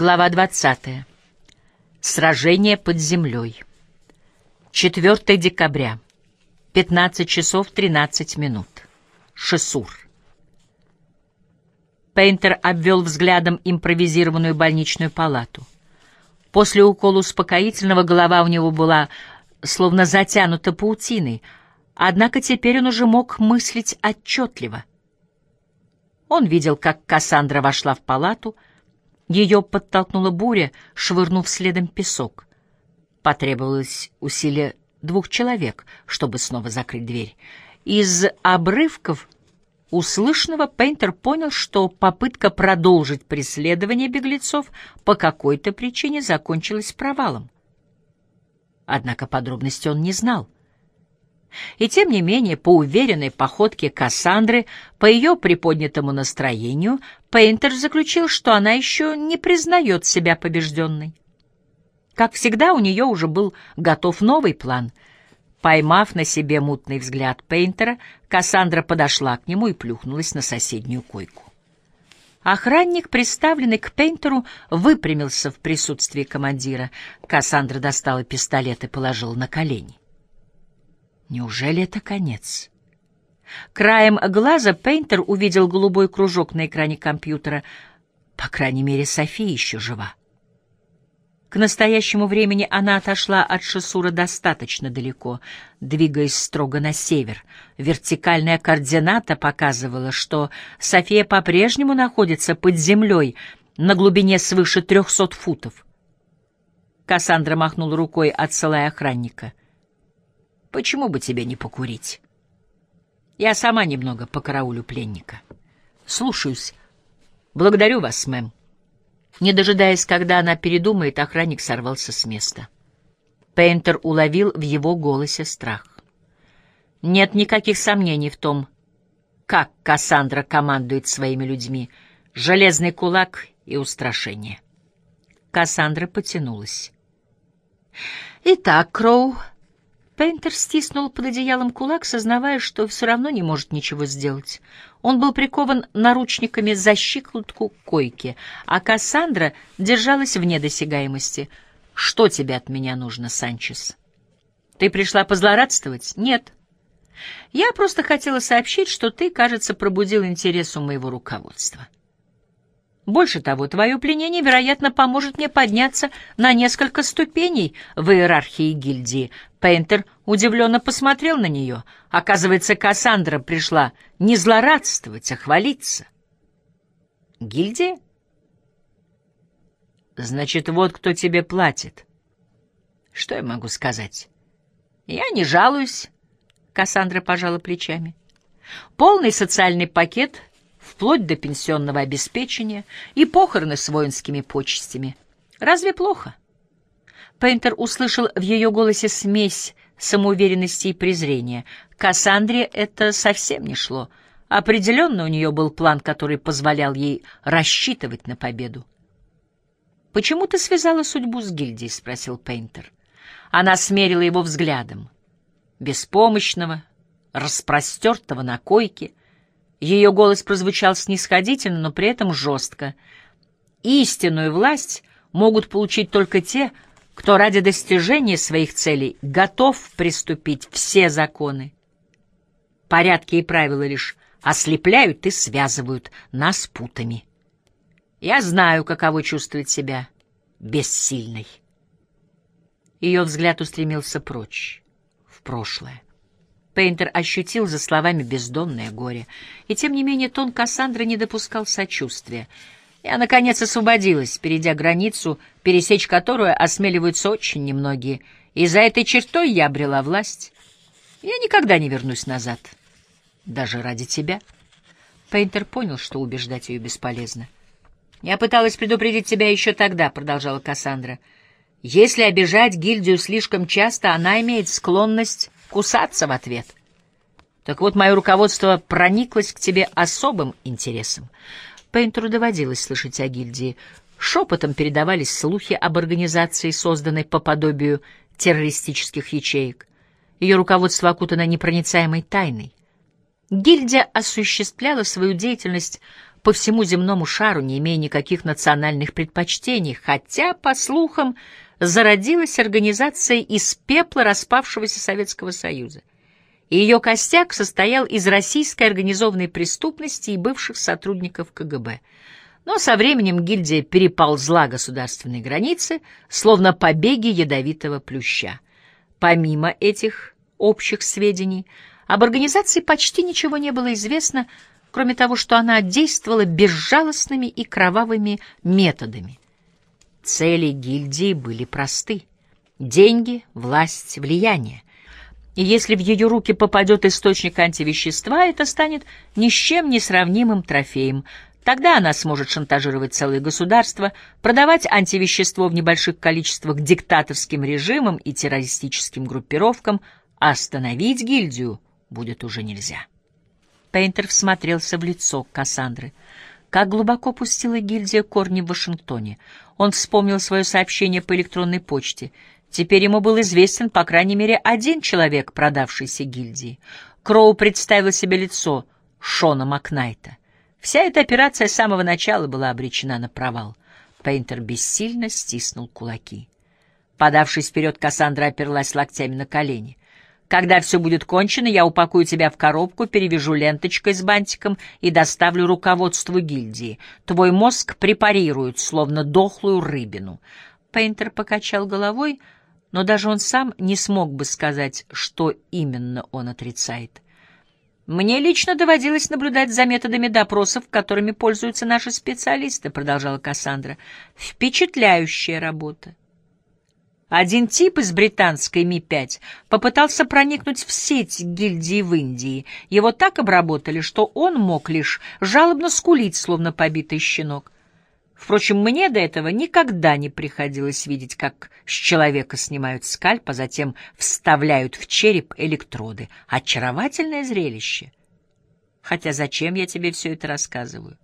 Глава 20. Сражение под землей. 4 декабря. 15 часов 13 минут. Шесур. Пейнтер обвел взглядом импровизированную больничную палату. После укола успокоительного голова у него была словно затянута паутиной, однако теперь он уже мог мыслить отчетливо. Он видел, как Кассандра вошла в палату, ее подтолкнула буря, швырнув следом песок. Потребовалось усилие двух человек, чтобы снова закрыть дверь. Из обрывков услышанного Пейнтер понял, что попытка продолжить преследование беглецов по какой-то причине закончилась провалом. Однако подробностей он не знал. И тем не менее, по уверенной походке Кассандры, по ее приподнятому настроению, Пейнтер заключил, что она еще не признает себя побежденной. Как всегда, у нее уже был готов новый план. Поймав на себе мутный взгляд Пейнтера, Кассандра подошла к нему и плюхнулась на соседнюю койку. Охранник, приставленный к Пейнтеру, выпрямился в присутствии командира. Кассандра достала пистолет и положила на колени. Неужели это конец? Краем глаза Пейнтер увидел голубой кружок на экране компьютера. По крайней мере, София еще жива. К настоящему времени она отошла от Шесура достаточно далеко, двигаясь строго на север. Вертикальная координата показывала, что София по-прежнему находится под землей на глубине свыше трехсот футов. Кассандра махнула рукой, отсылая охранника. Почему бы тебе не покурить? Я сама немного покараулю пленника. Слушаюсь. Благодарю вас, мэм. Не дожидаясь, когда она передумает, охранник сорвался с места. Пейнтер уловил в его голосе страх. Нет никаких сомнений в том, как Кассандра командует своими людьми. Железный кулак и устрашение. Кассандра потянулась. «Итак, Кроу, Пейнтер стиснул под одеялом кулак, сознавая, что все равно не может ничего сделать. Он был прикован наручниками за щиколотку койки, а Кассандра держалась вне досягаемости. «Что тебе от меня нужно, Санчес?» «Ты пришла позлорадствовать?» «Нет». «Я просто хотела сообщить, что ты, кажется, пробудил интерес у моего руководства». Больше того, твое пленение, вероятно, поможет мне подняться на несколько ступеней в иерархии гильдии. Пейнтер удивленно посмотрел на нее. Оказывается, Кассандра пришла не злорадствовать, а хвалиться. Гильдия? Значит, вот кто тебе платит. Что я могу сказать? Я не жалуюсь, Кассандра пожала плечами. Полный социальный пакет вплоть до пенсионного обеспечения и похороны с воинскими почестями. Разве плохо? Пейнтер услышал в ее голосе смесь самоуверенности и презрения. Кассандре это совсем не шло. Определенно у нее был план, который позволял ей рассчитывать на победу. «Почему ты связала судьбу с гильдией?» — спросил Пейнтер. Она смерила его взглядом. Беспомощного, распростертого на койке, ее голос прозвучал снисходительно, но при этом жестко. Истинную власть могут получить только те, кто ради достижения своих целей готов приступить все законы. Порядки и правила лишь ослепляют и связывают нас путами. Я знаю, каково чувствовать себя бессильной. Ее взгляд устремился прочь, в прошлое. Пейнтер ощутил за словами бездонное горе, и тем не менее тон Кассандры не допускал сочувствия. Я, наконец, освободилась, перейдя границу, пересечь которую осмеливаются очень немногие, и за этой чертой я обрела власть. Я никогда не вернусь назад, даже ради тебя. Пейнтер понял, что убеждать ее бесполезно. «Я пыталась предупредить тебя еще тогда», — продолжала Кассандра. «Если обижать гильдию слишком часто, она имеет склонность кусаться в ответ. Так вот, мое руководство прониклось к тебе особым интересом. Пейнтеру доводилось слышать о гильдии. Шепотом передавались слухи об организации, созданной по подобию террористических ячеек. Ее руководство окутано непроницаемой тайной. Гильдия осуществляла свою деятельность по всему земному шару, не имея никаких национальных предпочтений, хотя, по слухам, зародилась организация из пепла распавшегося Советского Союза. Ее костяк состоял из российской организованной преступности и бывших сотрудников КГБ. Но со временем гильдия переползла государственные границы, словно побеги ядовитого плюща. Помимо этих общих сведений, об организации почти ничего не было известно, кроме того, что она действовала безжалостными и кровавыми методами. Цели гильдии были просты — деньги, власть, влияние. И если в ее руки попадет источник антивещества, это станет ни с чем не сравнимым трофеем. Тогда она сможет шантажировать целые государства, продавать антивещество в небольших количествах диктаторским режимам и террористическим группировкам, а остановить гильдию будет уже нельзя. Пейнтер всмотрелся в лицо Кассандры — как глубоко пустила гильдия корни в Вашингтоне. Он вспомнил свое сообщение по электронной почте. Теперь ему был известен, по крайней мере, один человек, продавшийся гильдии. Кроу представил себе лицо Шона Макнайта. Вся эта операция с самого начала была обречена на провал. Пейнтер бессильно стиснул кулаки. Подавшись вперед, Кассандра оперлась локтями на колени. Когда все будет кончено, я упакую тебя в коробку, перевяжу ленточкой с бантиком и доставлю руководству гильдии. Твой мозг препарируют, словно дохлую рыбину. Пейнтер покачал головой, но даже он сам не смог бы сказать, что именно он отрицает. «Мне лично доводилось наблюдать за методами допросов, которыми пользуются наши специалисты», — продолжала Кассандра. «Впечатляющая работа. Один тип из британской Ми-5 попытался проникнуть в сеть гильдии в Индии. Его так обработали, что он мог лишь жалобно скулить, словно побитый щенок. Впрочем, мне до этого никогда не приходилось видеть, как с человека снимают скальп, а затем вставляют в череп электроды. Очаровательное зрелище. Хотя зачем я тебе все это рассказываю?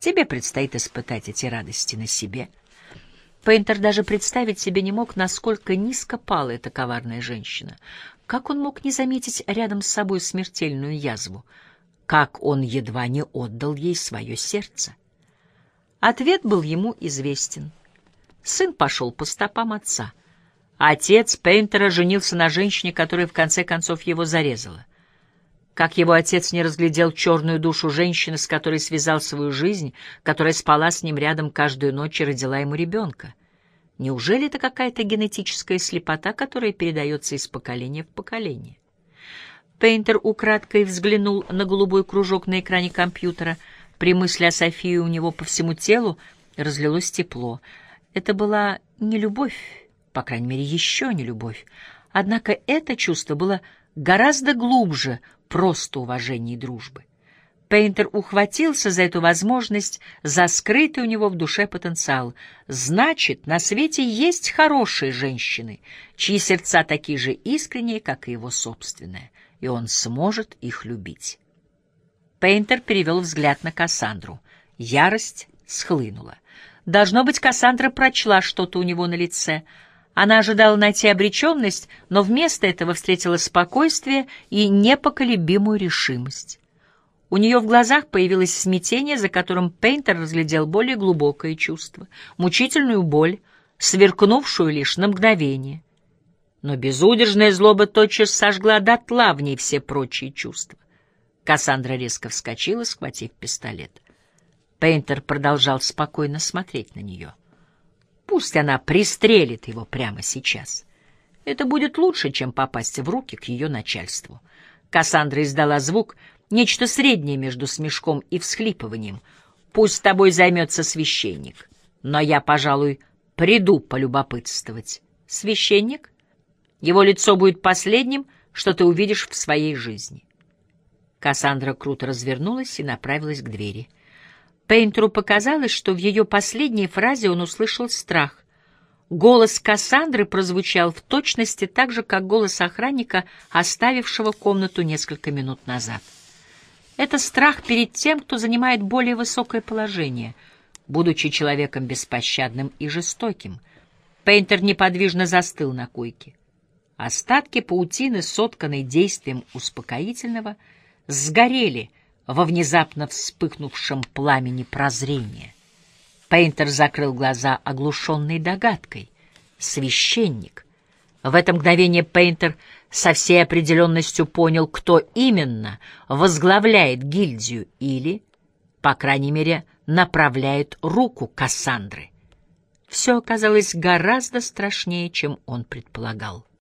Тебе предстоит испытать эти радости на себе — Пейнтер даже представить себе не мог, насколько низко пала эта коварная женщина. Как он мог не заметить рядом с собой смертельную язву? Как он едва не отдал ей свое сердце? Ответ был ему известен. Сын пошел по стопам отца. Отец Пейнтера женился на женщине, которая в конце концов его зарезала. Как его отец не разглядел черную душу женщины, с которой связал свою жизнь, которая спала с ним рядом каждую ночь и родила ему ребенка? Неужели это какая-то генетическая слепота, которая передается из поколения в поколение? Пейнтер украдкой взглянул на голубой кружок на экране компьютера. При мысли о Софии у него по всему телу разлилось тепло. Это была не любовь, по крайней мере, еще не любовь. Однако это чувство было гораздо глубже просто уважения и дружбы. Пейнтер ухватился за эту возможность, за скрытый у него в душе потенциал. Значит, на свете есть хорошие женщины, чьи сердца такие же искренние, как и его собственное, и он сможет их любить. Пейнтер перевел взгляд на Кассандру. Ярость схлынула. Должно быть, Кассандра прочла что-то у него на лице — она ожидала найти обреченность, но вместо этого встретила спокойствие и непоколебимую решимость. У нее в глазах появилось смятение, за которым Пейнтер разглядел более глубокое чувство, мучительную боль, сверкнувшую лишь на мгновение. Но безудержная злоба тотчас сожгла дотла в ней все прочие чувства. Кассандра резко вскочила, схватив пистолет. Пейнтер продолжал спокойно смотреть на нее. Пусть она пристрелит его прямо сейчас. Это будет лучше, чем попасть в руки к ее начальству. Кассандра издала звук, нечто среднее между смешком и всхлипыванием. «Пусть тобой займется священник, но я, пожалуй, приду полюбопытствовать». «Священник? Его лицо будет последним, что ты увидишь в своей жизни». Кассандра круто развернулась и направилась к двери. Пейнтеру показалось, что в ее последней фразе он услышал страх. Голос Кассандры прозвучал в точности так же, как голос охранника, оставившего комнату несколько минут назад. Это страх перед тем, кто занимает более высокое положение, будучи человеком беспощадным и жестоким. Пейнтер неподвижно застыл на койке. Остатки паутины, сотканной действием успокоительного, сгорели — во внезапно вспыхнувшем пламени прозрения. Пейнтер закрыл глаза, оглушенный догадкой. Священник. В это мгновение Пейнтер со всей определенностью понял, кто именно возглавляет гильдию или, по крайней мере, направляет руку Кассандры. Все оказалось гораздо страшнее, чем он предполагал.